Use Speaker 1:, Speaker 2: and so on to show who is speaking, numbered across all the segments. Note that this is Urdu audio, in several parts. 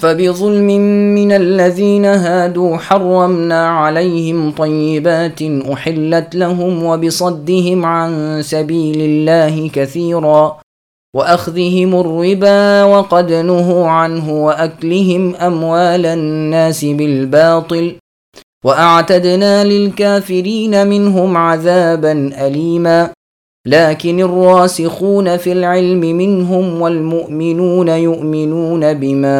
Speaker 1: فبظلم من الذين هادوا حرمنا عليهم طيبات احلت لهم وبصدهم عن سبيل الله كثيرا واخذهم الربا وقد نهوا عنه واكلهم اموال الناس بالباطل واعتدنا للكافرين منهم عذابا اليما لكن الراسخون في العلم منهم والمؤمنون يؤمنون بما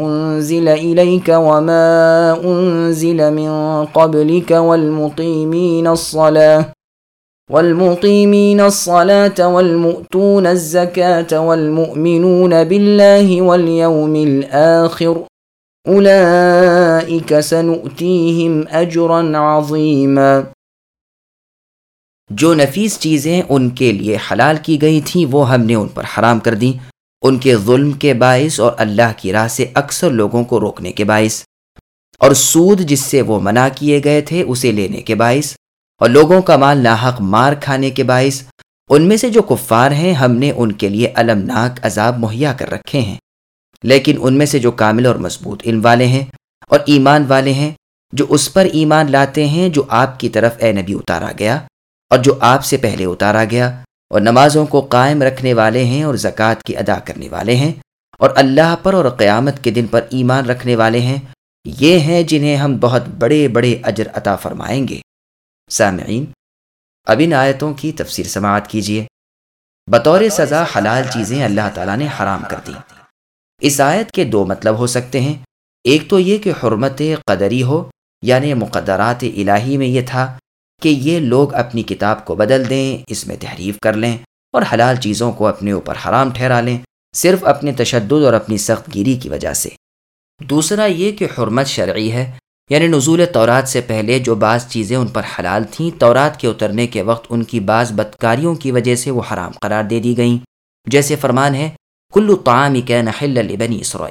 Speaker 1: انزل اليك وما انزل من قبلك والمقيمين الصلاه والمقيمين الصلاه والمؤتون الزكاه والمؤمنون بالله واليوم الاخر اولئك سنؤتيهم اجرا عظيما جو نفیس چیزیں ان کے
Speaker 2: لیے حلال کی گئی تھیں وہ ہم نے ان پر حرام کر دیں ان کے ظلم کے باعث اور اللہ کی راہ سے اکثر لوگوں کو روکنے کے باعث اور سود جس سے وہ منع کیے گئے تھے اسے لینے کے باعث اور لوگوں کا مال ناحق مار کھانے کے باعث ان میں سے جو کفار ہیں ہم نے ان کے لیے المناک ناک عذاب مہیا کر رکھے ہیں لیکن ان میں سے جو کامل اور مضبوط علم والے ہیں اور ایمان والے ہیں جو اس پر ایمان لاتے ہیں جو آپ کی طرف اے نبی اتارا گیا اور جو آپ سے پہلے اتارا گیا اور نمازوں کو قائم رکھنے والے ہیں اور زکوٰۃ کی ادا کرنے والے ہیں اور اللہ پر اور قیامت کے دن پر ایمان رکھنے والے ہیں یہ ہیں جنہیں ہم بہت بڑے بڑے اجر عطا فرمائیں گے سامعین اب ان آیتوں کی تفسیر سماعت کیجیے بطور سزا حلال چیزیں اللہ تعالیٰ نے حرام کر دی اس آیت کے دو مطلب ہو سکتے ہیں ایک تو یہ کہ حرمت قدری ہو یعنی مقدرات الہی میں یہ تھا کہ یہ لوگ اپنی کتاب کو بدل دیں اس میں تحریف کر لیں اور حلال چیزوں کو اپنے اوپر حرام ٹھہرا لیں صرف اپنے تشدد اور اپنی سخت گیری کی وجہ سے دوسرا یہ کہ حرمت شرعی ہے یعنی نزول تورات سے پہلے جو بعض چیزیں ان پر حلال تھیں تورات کے اترنے کے وقت ان کی بعض بدکاریوں کی وجہ سے وہ حرام قرار دے دی گئیں جیسے فرمان ہے کلو قام کے سر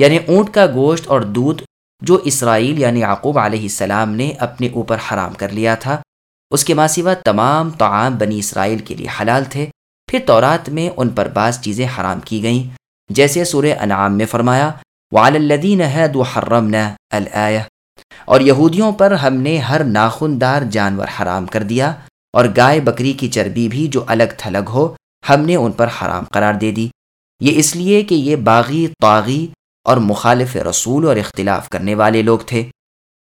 Speaker 2: یعنی اونٹ کا گوشت اور دودھ جو اسرائیل یعنی عقوب علیہ السلام نے اپنے اوپر حرام کر لیا تھا اس کے ماسوہ تمام طعام بنی اسرائیل کے لیے حلال تھے پھر تورات میں ان پر بعض چیزیں حرام کی گئیں جیسے سورہ انعام میں فرمایا والدین ند و حرم نہ اور یہودیوں پر ہم نے ہر ناخن دار جانور حرام کر دیا اور گائے بکری کی چربی بھی جو الگ تھلگ ہو ہم نے ان پر حرام قرار دے دی یہ اس لیے کہ یہ باغی طاغی اور مخالف رسول اور اختلاف کرنے والے لوگ تھے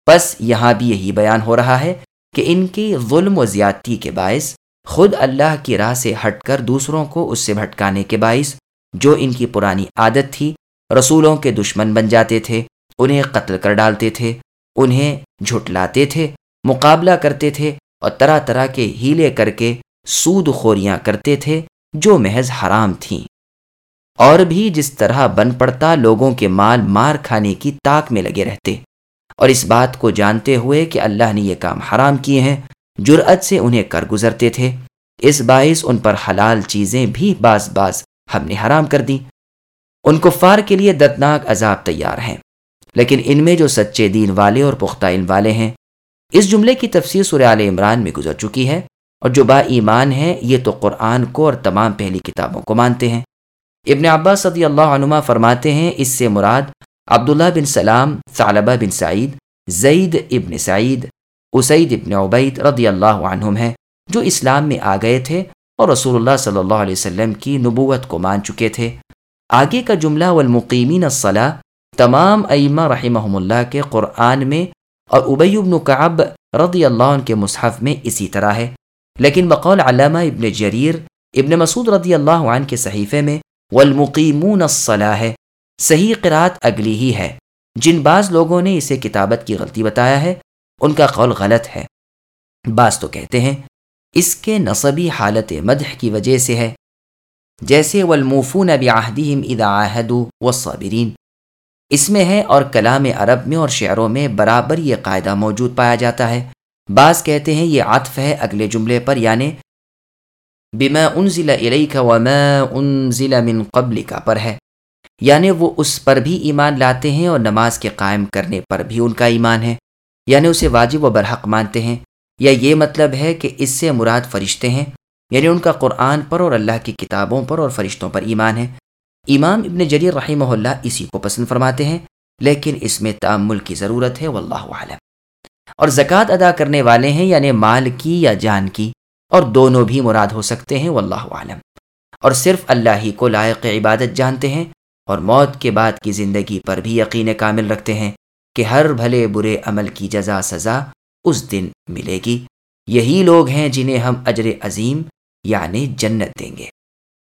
Speaker 2: بس یہاں بھی یہی بیان ہو رہا ہے کہ ان کی ظلم و زیادتی کے باعث خود اللہ کی راہ سے ہٹ کر دوسروں کو اس سے بھٹکانے کے باعث جو ان کی پرانی عادت تھی رسولوں کے دشمن بن جاتے تھے انہیں قتل کر ڈالتے تھے انہیں جھٹلاتے تھے مقابلہ کرتے تھے اور طرح طرح کے ہیلے کر کے سود خوریاں کرتے تھے جو محض حرام تھیں اور بھی جس طرح بن پڑتا لوگوں کے مال مار کھانے کی طاق میں لگے رہتے اور اس بات کو جانتے ہوئے کہ اللہ نے یہ کام حرام کیے ہیں جرأت سے انہیں کر گزرتے تھے اس باعث ان پر حلال چیزیں بھی بعض باز ہم نے حرام کر دیں ان کو فار کے لیے دتناک عذاب تیار ہیں لیکن ان میں جو سچے دین والے اور پختہ ان والے ہیں اس جملے کی تفصیل سرعالِ عمران میں گزر چکی ہے اور جو با ایمان ہیں یہ تو قرآن کو اور تمام پہلی کتابوں کو مانتے ہیں ابن عباس صدی اللہ عنما فرماتے ہیں اس سے مراد عبداللہ بن سلام ثعلبہ بن سعید زید ابن سعید اسعید ابن عبید رضی اللہ عنہم ہے جو اسلام میں آ گئے تھے اور رسول اللہ صلی اللہ علیہ وسلم کی نبوت کو مان چکے تھے آگے کا جملہ والمقیمین الصلاة تمام ائمہ رحمہم اللہ کے قرآن میں اور ابی ابن کعب رضی اللہ عنہ کے مصحف میں اسی طرح ہے لیکن بقول علامہ ابن جریر ابن مسعود رضی اللہ عنہ کے صحیفے میں والمقیمون الصلاح ہے صحیح صحیحت اگلی ہی ہے جن بعض لوگوں نے اسے کتابت کی غلطی بتایا ہے ان کا قول غلط ہے بعض تو کہتے ہیں اس کے نصبی حالت مدح کی وجہ سے ہے جیسے والموفون بعہدہم اذا احد والصابرین اس میں ہے اور کلام عرب میں اور شعروں میں برابر یہ قاعدہ موجود پایا جاتا ہے بعض کہتے ہیں یہ عطف ہے اگلے جملے پر یعنی بما انزل الیک وما انزل من قبل کا پر ہے یعنی وہ اس پر بھی ایمان لاتے ہیں اور نماز کے قائم کرنے پر بھی ان کا ایمان ہے یعنی اسے واجب و برحق مانتے ہیں یا یہ مطلب ہے کہ اس سے مراد فرشتے ہیں یعنی ان کا قرآن پر اور اللہ کی کتابوں پر اور فرشتوں پر ایمان ہے امام ابن جریر رحمہ اللہ اسی کو پسند فرماتے ہیں لیکن اس میں تعمل کی ضرورت ہے واللہ اللہ عالم اور زکوٰۃ ادا کرنے والے ہیں یعنی مال کی یا جان کی اور دونوں بھی مراد ہو سکتے ہیں واللہ عالم اور صرف اللہ ہی کو لائق عبادت جانتے ہیں اور موت کے بعد کی زندگی پر بھی یقین کامل رکھتے ہیں کہ ہر بھلے برے عمل کی جزا سزا اس دن ملے گی یہی لوگ ہیں جنہیں ہم اجر عظیم یعنی جنت دیں گے